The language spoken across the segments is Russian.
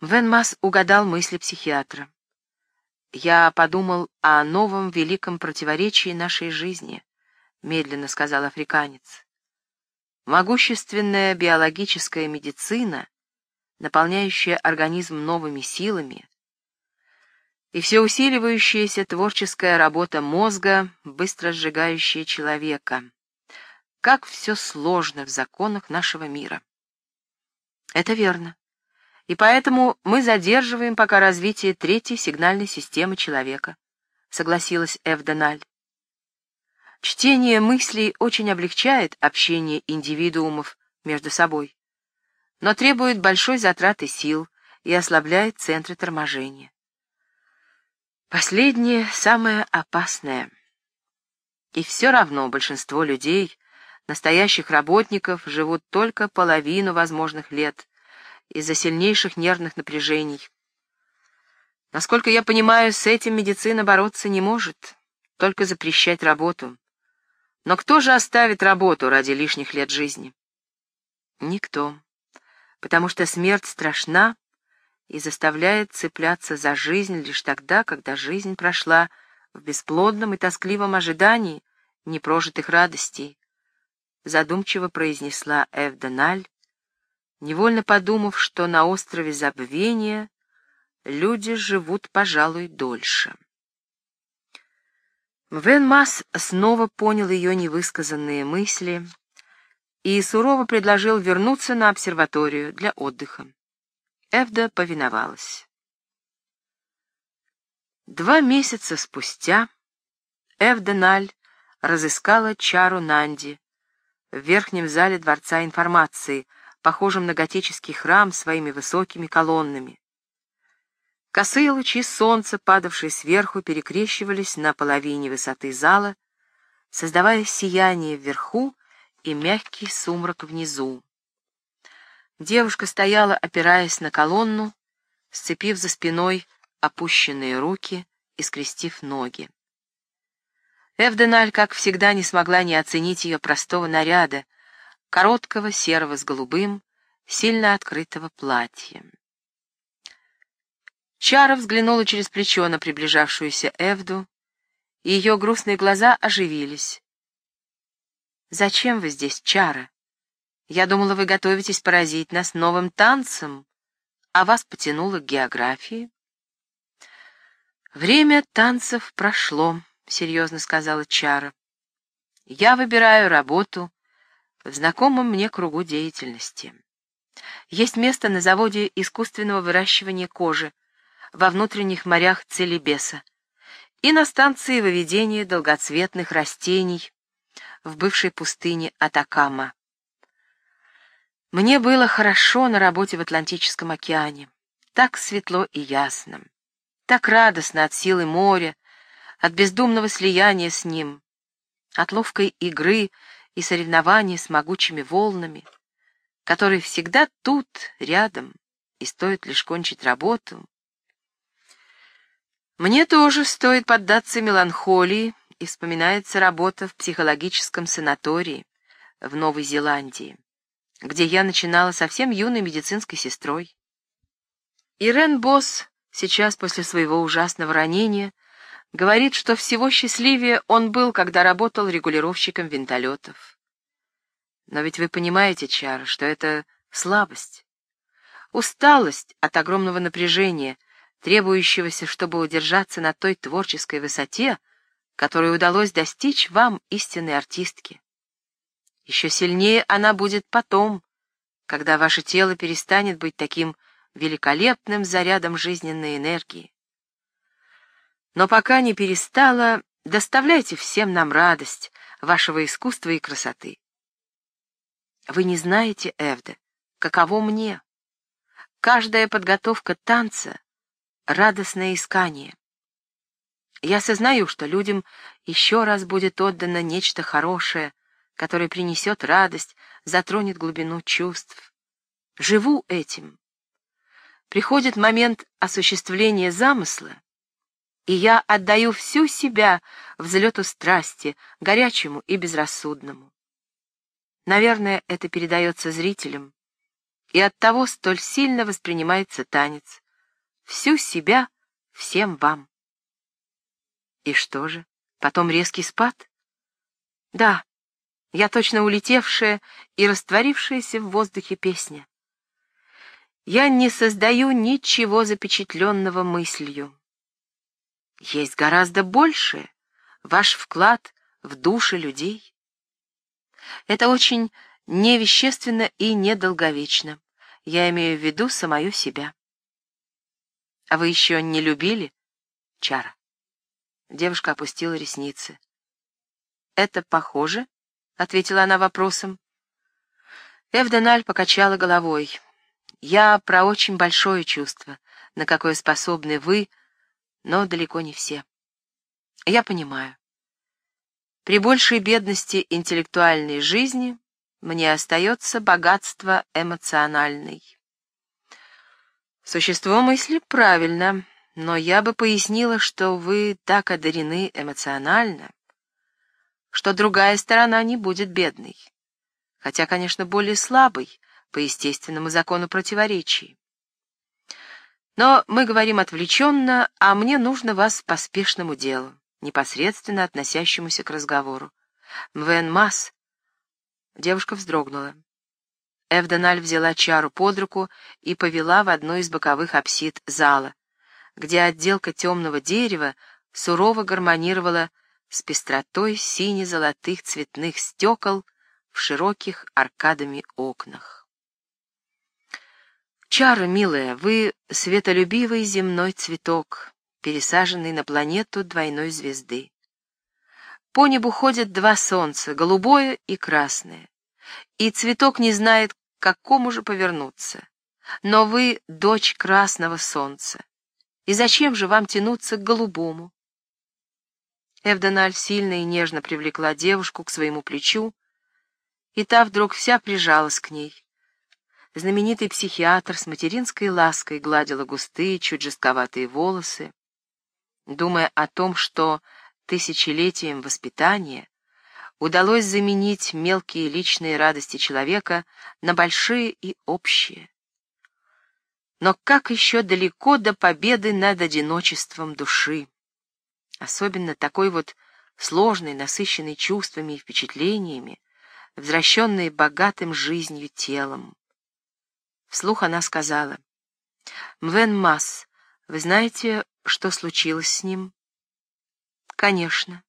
Вен угадал мысли психиатра. «Я подумал о новом великом противоречии нашей жизни», — медленно сказал африканец. «Могущественная биологическая медицина, наполняющая организм новыми силами, и все усиливающаяся творческая работа мозга, быстро сжигающая человека. Как все сложно в законах нашего мира». «Это верно. И поэтому мы задерживаем пока развитие третьей сигнальной системы человека, согласилась Эвденаль. Чтение мыслей очень облегчает общение индивидуумов между собой, но требует большой затраты сил и ослабляет центры торможения. Последнее самое опасное. И все равно большинство людей, настоящих работников, живут только половину возможных лет, из-за сильнейших нервных напряжений. Насколько я понимаю, с этим медицина бороться не может, только запрещать работу. Но кто же оставит работу ради лишних лет жизни? Никто, потому что смерть страшна и заставляет цепляться за жизнь лишь тогда, когда жизнь прошла в бесплодном и тоскливом ожидании непрожитых радостей, задумчиво произнесла Эвденаль, невольно подумав, что на острове Забвения люди живут, пожалуй, дольше. Вен Масс снова понял ее невысказанные мысли и сурово предложил вернуться на обсерваторию для отдыха. Эвда повиновалась. Два месяца спустя Эвденаль разыскала Чару Нанди в верхнем зале Дворца информации — похожим на готический храм своими высокими колоннами. Косые лучи солнца, падавшие сверху, перекрещивались на половине высоты зала, создавая сияние вверху и мягкий сумрак внизу. Девушка стояла, опираясь на колонну, сцепив за спиной опущенные руки и скрестив ноги. Эвденаль, как всегда, не смогла не оценить ее простого наряда, короткого серого с голубым, сильно открытого платья. Чара взглянула через плечо на приближавшуюся Эвду, и ее грустные глаза оживились. «Зачем вы здесь, Чара? Я думала, вы готовитесь поразить нас новым танцем, а вас потянуло к географии». «Время танцев прошло», — серьезно сказала Чара. «Я выбираю работу, в знакомом мне кругу деятельности. Есть место на заводе искусственного выращивания кожи во внутренних морях Целебеса и на станции выведения долгоцветных растений в бывшей пустыне Атакама. Мне было хорошо на работе в Атлантическом океане. Так светло и ясно. Так радостно от силы моря, от бездумного слияния с ним, от ловкой игры и соревнования с могучими волнами, которые всегда тут, рядом, и стоит лишь кончить работу. Мне тоже стоит поддаться меланхолии, и вспоминается работа в психологическом санатории в Новой Зеландии, где я начинала совсем юной медицинской сестрой. Ирен Босс сейчас после своего ужасного ранения Говорит, что всего счастливее он был, когда работал регулировщиком винтолетов. Но ведь вы понимаете, Чар, что это слабость. Усталость от огромного напряжения, требующегося, чтобы удержаться на той творческой высоте, которую удалось достичь вам, истинной артистке. Еще сильнее она будет потом, когда ваше тело перестанет быть таким великолепным зарядом жизненной энергии. Но пока не перестала, доставляйте всем нам радость вашего искусства и красоты. Вы не знаете, Эвда, каково мне. Каждая подготовка танца — радостное искание. Я сознаю, что людям еще раз будет отдано нечто хорошее, которое принесет радость, затронет глубину чувств. Живу этим. Приходит момент осуществления замысла, и я отдаю всю себя взлету страсти, горячему и безрассудному. Наверное, это передается зрителям, и оттого столь сильно воспринимается танец. Всю себя всем вам. И что же, потом резкий спад? Да, я точно улетевшая и растворившаяся в воздухе песня. Я не создаю ничего запечатленного мыслью. Есть гораздо большее, ваш вклад в души людей. Это очень невещественно и недолговечно. Я имею в виду самую себя. А вы еще не любили? Чара. Девушка опустила ресницы. Это похоже? Ответила она вопросом. Эвденаль покачала головой. Я про очень большое чувство, на какое способны вы, но далеко не все. Я понимаю. При большей бедности интеллектуальной жизни мне остается богатство эмоциональной. Существо мысли правильно, но я бы пояснила, что вы так одарены эмоционально, что другая сторона не будет бедной, хотя, конечно, более слабой по естественному закону противоречий. Но мы говорим отвлеченно, а мне нужно вас по спешному делу, непосредственно относящемуся к разговору. Мвен Масс. Девушка вздрогнула. Эвденаль взяла чару под руку и повела в одну из боковых апсид зала, где отделка темного дерева сурово гармонировала с пестротой сине-золотых цветных стекол в широких аркадами окнах. Чара, милая, вы светолюбивый земной цветок, пересаженный на планету двойной звезды. По небу ходят два солнца, голубое и красное, и цветок не знает, к какому же повернуться. Но вы — дочь красного солнца, и зачем же вам тянуться к голубому? Эвдональ сильно и нежно привлекла девушку к своему плечу, и та вдруг вся прижалась к ней знаменитый психиатр с материнской лаской гладила густые, чуть жестковатые волосы, думая о том, что тысячелетием воспитания удалось заменить мелкие личные радости человека на большие и общие. Но как еще далеко до победы над одиночеством души, особенно такой вот сложной, насыщенной чувствами и впечатлениями, возвращенной богатым жизнью телом. Вслух она сказала, «Мвен Масс, вы знаете, что случилось с ним?» «Конечно.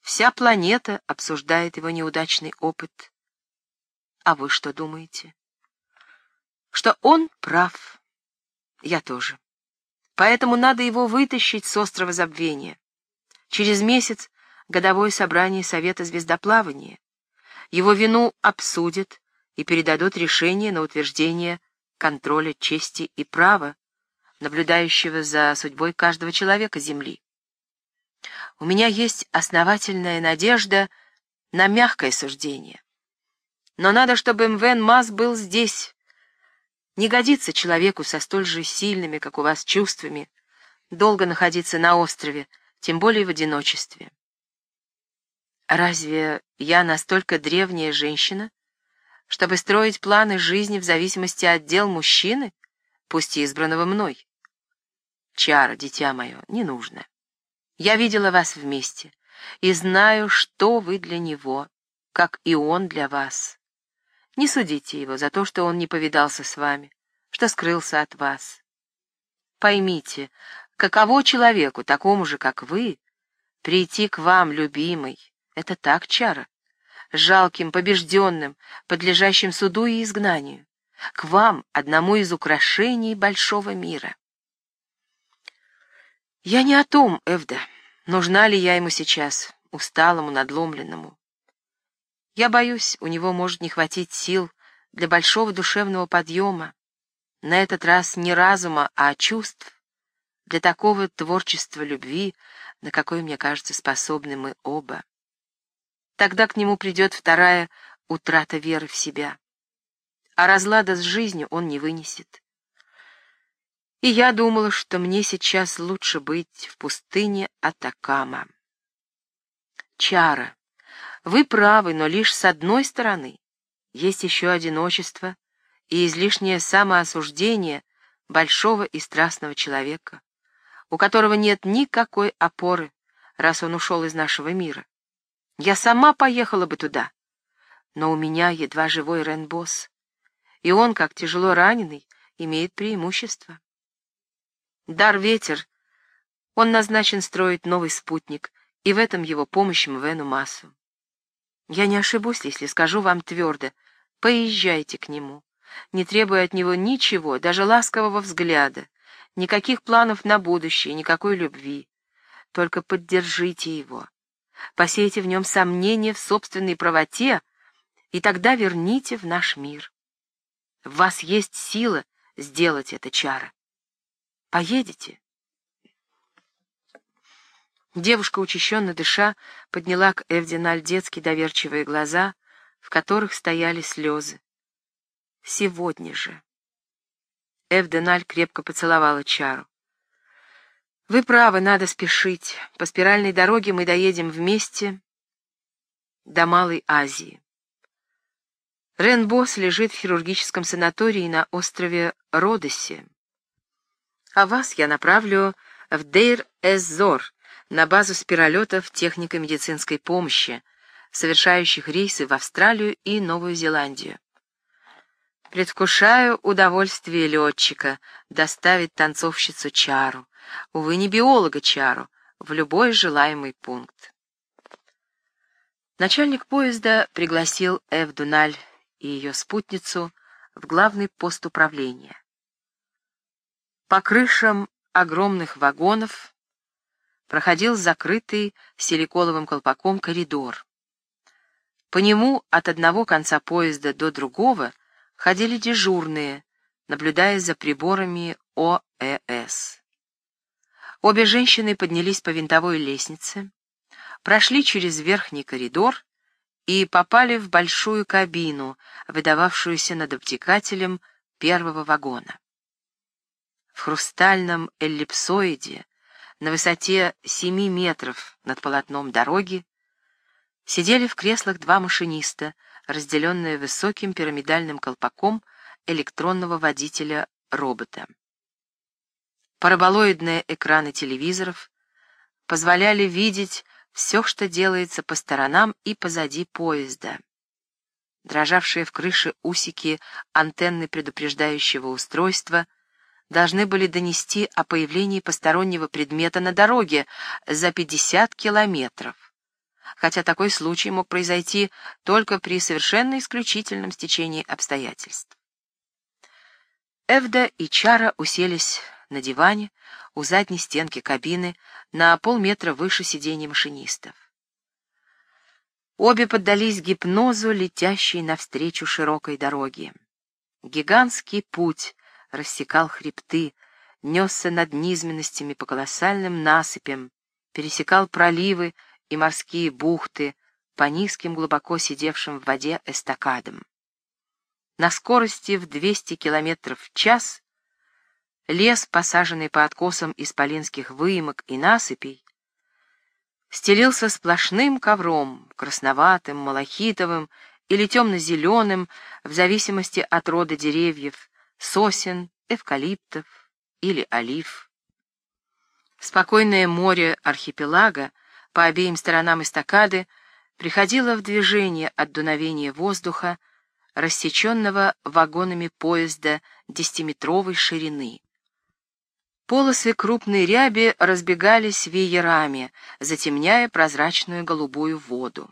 Вся планета обсуждает его неудачный опыт. А вы что думаете?» «Что он прав. Я тоже. Поэтому надо его вытащить с острова забвения. Через месяц годовое собрание Совета звездоплавания. Его вину обсудят и передадут решение на утверждение контроля чести и права, наблюдающего за судьбой каждого человека Земли. У меня есть основательная надежда на мягкое суждение. Но надо, чтобы Мвен Мас был здесь. Не годится человеку со столь же сильными, как у вас, чувствами, долго находиться на острове, тем более в одиночестве. Разве я настолько древняя женщина, чтобы строить планы жизни в зависимости от дел мужчины, пусть и избранного мной. Чара, дитя мое, не нужно. Я видела вас вместе и знаю, что вы для него, как и он для вас. Не судите его за то, что он не повидался с вами, что скрылся от вас. Поймите, каково человеку, такому же, как вы, прийти к вам, любимый, это так, Чара, жалким, побежденным, подлежащим суду и изгнанию, к вам, одному из украшений большого мира. Я не о том, Эвда, нужна ли я ему сейчас, усталому, надломленному. Я боюсь, у него может не хватить сил для большого душевного подъема, на этот раз не разума, а чувств, для такого творчества любви, на какое, мне кажется, способны мы оба. Тогда к нему придет вторая утрата веры в себя. А разлада с жизнью он не вынесет. И я думала, что мне сейчас лучше быть в пустыне Атакама. Чара, вы правы, но лишь с одной стороны. Есть еще одиночество и излишнее самоосуждение большого и страстного человека, у которого нет никакой опоры, раз он ушел из нашего мира. Я сама поехала бы туда, но у меня едва живой Ренбос, и он, как тяжело раненый, имеет преимущество. Дар ветер, он назначен строить новый спутник, и в этом его помощь Мвену Массу. Я не ошибусь, если скажу вам твердо, поезжайте к нему, не требуя от него ничего, даже ласкового взгляда, никаких планов на будущее, никакой любви. Только поддержите его, посейте в нем сомнения в собственной правоте, и тогда верните в наш мир. В вас есть сила сделать это, Чара. Поедете? Девушка, учащенно дыша, подняла к Эвдиналь детские доверчивые глаза, в которых стояли слезы. «Сегодня же». Эвденаль крепко поцеловала Чару. «Вы правы, надо спешить. По спиральной дороге мы доедем вместе до Малой Азии. Ренбос лежит в хирургическом санатории на острове Родосе. А вас я направлю в Дейр-эз-Зор, на базу спиролетов технико-медицинской помощи, совершающих рейсы в Австралию и Новую Зеландию. Предвкушаю удовольствие летчика доставить танцовщицу Чару, увы, не биолога Чару, в любой желаемый пункт. Начальник поезда пригласил Эв Дуналь и ее спутницу в главный пост управления. По крышам огромных вагонов проходил закрытый силиколовым колпаком коридор. По нему от одного конца поезда до другого ходили дежурные, наблюдая за приборами ОЭС. Обе женщины поднялись по винтовой лестнице, прошли через верхний коридор и попали в большую кабину, выдававшуюся над обтекателем первого вагона. В хрустальном эллипсоиде на высоте семи метров над полотном дороги, сидели в креслах два машиниста, разделенные высоким пирамидальным колпаком электронного водителя робота. Параболоидные экраны телевизоров позволяли видеть все, что делается по сторонам и позади поезда. Дрожавшие в крыше усики антенны предупреждающего устройства — должны были донести о появлении постороннего предмета на дороге за 50 километров, хотя такой случай мог произойти только при совершенно исключительном стечении обстоятельств. Эвда и Чара уселись на диване у задней стенки кабины на полметра выше сидений машинистов. Обе поддались гипнозу, летящей навстречу широкой дороге. Гигантский путь рассекал хребты, несся над низменностями по колоссальным насыпям, пересекал проливы и морские бухты по низким глубоко сидевшим в воде эстакадам. На скорости в 200 км в час лес, посаженный по откосам исполинских выемок и насыпей, стелился сплошным ковром, красноватым, малахитовым или темно-зеленым, в зависимости от рода деревьев, сосен, эвкалиптов или олив. Спокойное море архипелага по обеим сторонам эстакады приходило в движение от дуновения воздуха, рассеченного вагонами поезда десятиметровой ширины. Полосы крупной ряби разбегались веерами, затемняя прозрачную голубую воду.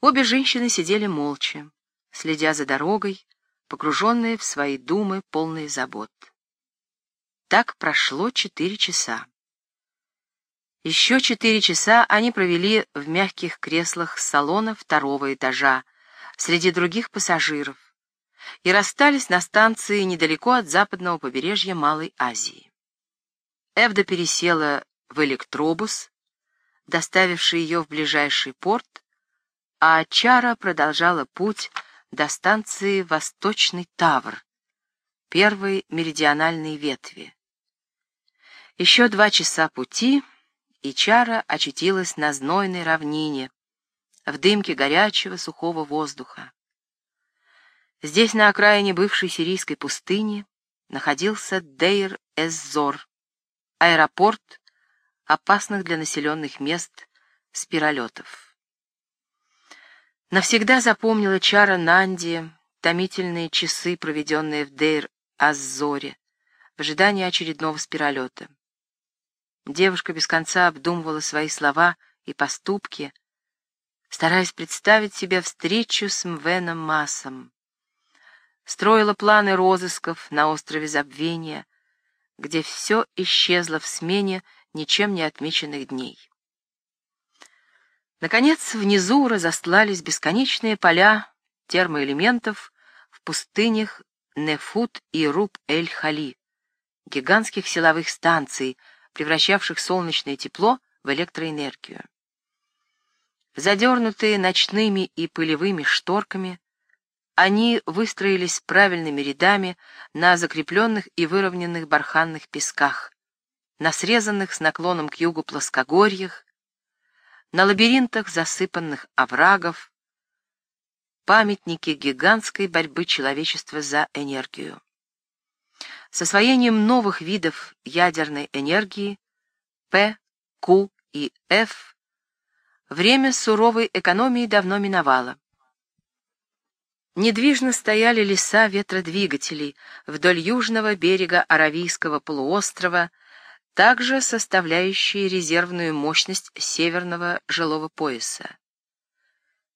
Обе женщины сидели молча, следя за дорогой, погруженные в свои думы, полные забот. Так прошло четыре часа. Еще четыре часа они провели в мягких креслах салона второго этажа, среди других пассажиров, и расстались на станции недалеко от западного побережья Малой Азии. Эвда пересела в электробус, доставивший ее в ближайший порт, а Чара продолжала путь до станции Восточный Тавр, первой меридиональной ветви. Еще два часа пути, и Чара очутилась на знойной равнине, в дымке горячего сухого воздуха. Здесь, на окраине бывшей сирийской пустыни, находился Дейр-эз-Зор, аэропорт опасных для населенных мест спиролетов. Навсегда запомнила Чара Нанди томительные часы, проведенные в Дейр-Аззоре, в ожидании очередного спиролета. Девушка без конца обдумывала свои слова и поступки, стараясь представить себе встречу с Мвеном Массом. Строила планы розысков на острове Забвения, где все исчезло в смене ничем не отмеченных дней. Наконец, внизу разостлались бесконечные поля термоэлементов в пустынях Нефут и Руб-эль-Хали, гигантских силовых станций, превращавших солнечное тепло в электроэнергию. Задернутые ночными и пылевыми шторками, они выстроились правильными рядами на закрепленных и выровненных барханных песках, на срезанных с наклоном к югу плоскогорьях, на лабиринтах засыпанных оврагов, памятники гигантской борьбы человечества за энергию. С освоением новых видов ядерной энергии П, Q и F время суровой экономии давно миновало. Недвижно стояли леса ветродвигателей вдоль южного берега Аравийского полуострова, также составляющие резервную мощность северного жилого пояса.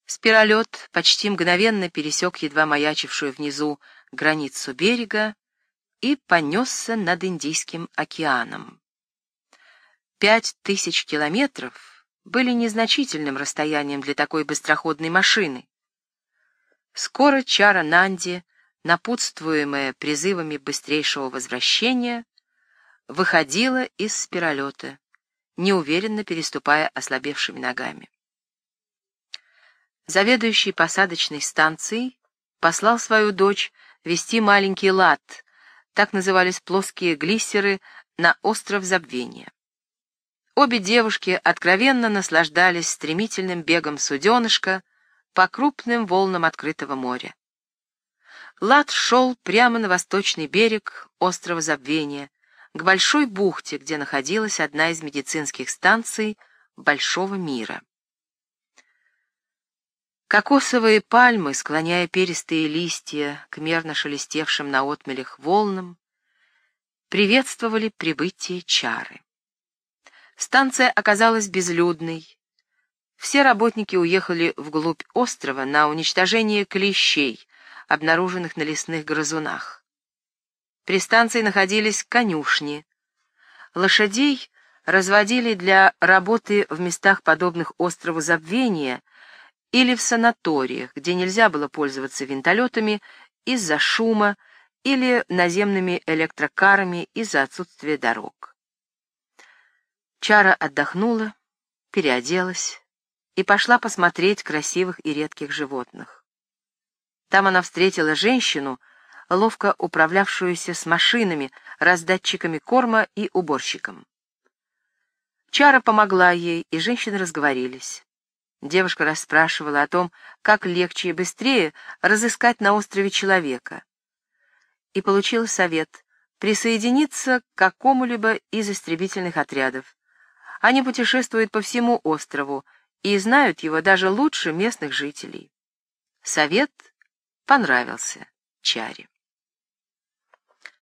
Спиролет почти мгновенно пересек едва маячившую внизу границу берега и понесся над Индийским океаном. Пять тысяч километров были незначительным расстоянием для такой быстроходной машины. Скоро Чара Нанди, напутствуемая призывами быстрейшего возвращения, выходила из спиролета, неуверенно переступая ослабевшими ногами. Заведующий посадочной станцией послал свою дочь вести маленький лад, так назывались плоские глиссеры, на остров Забвения. Обе девушки откровенно наслаждались стремительным бегом суденышка по крупным волнам открытого моря. Лад шел прямо на восточный берег острова Забвения, к большой бухте, где находилась одна из медицинских станций Большого мира. Кокосовые пальмы, склоняя перистые листья к мерно шелестевшим на отмелях волнам, приветствовали прибытие чары. Станция оказалась безлюдной. Все работники уехали вглубь острова на уничтожение клещей, обнаруженных на лесных грызунах. При станции находились конюшни. Лошадей разводили для работы в местах, подобных острову Забвения, или в санаториях, где нельзя было пользоваться винтолетами из-за шума или наземными электрокарами из-за отсутствия дорог. Чара отдохнула, переоделась и пошла посмотреть красивых и редких животных. Там она встретила женщину, ловко управлявшуюся с машинами, раздатчиками корма и уборщиком. Чара помогла ей, и женщины разговорились. Девушка расспрашивала о том, как легче и быстрее разыскать на острове человека. И получила совет присоединиться к какому-либо из истребительных отрядов. Они путешествуют по всему острову и знают его даже лучше местных жителей. Совет понравился Чаре.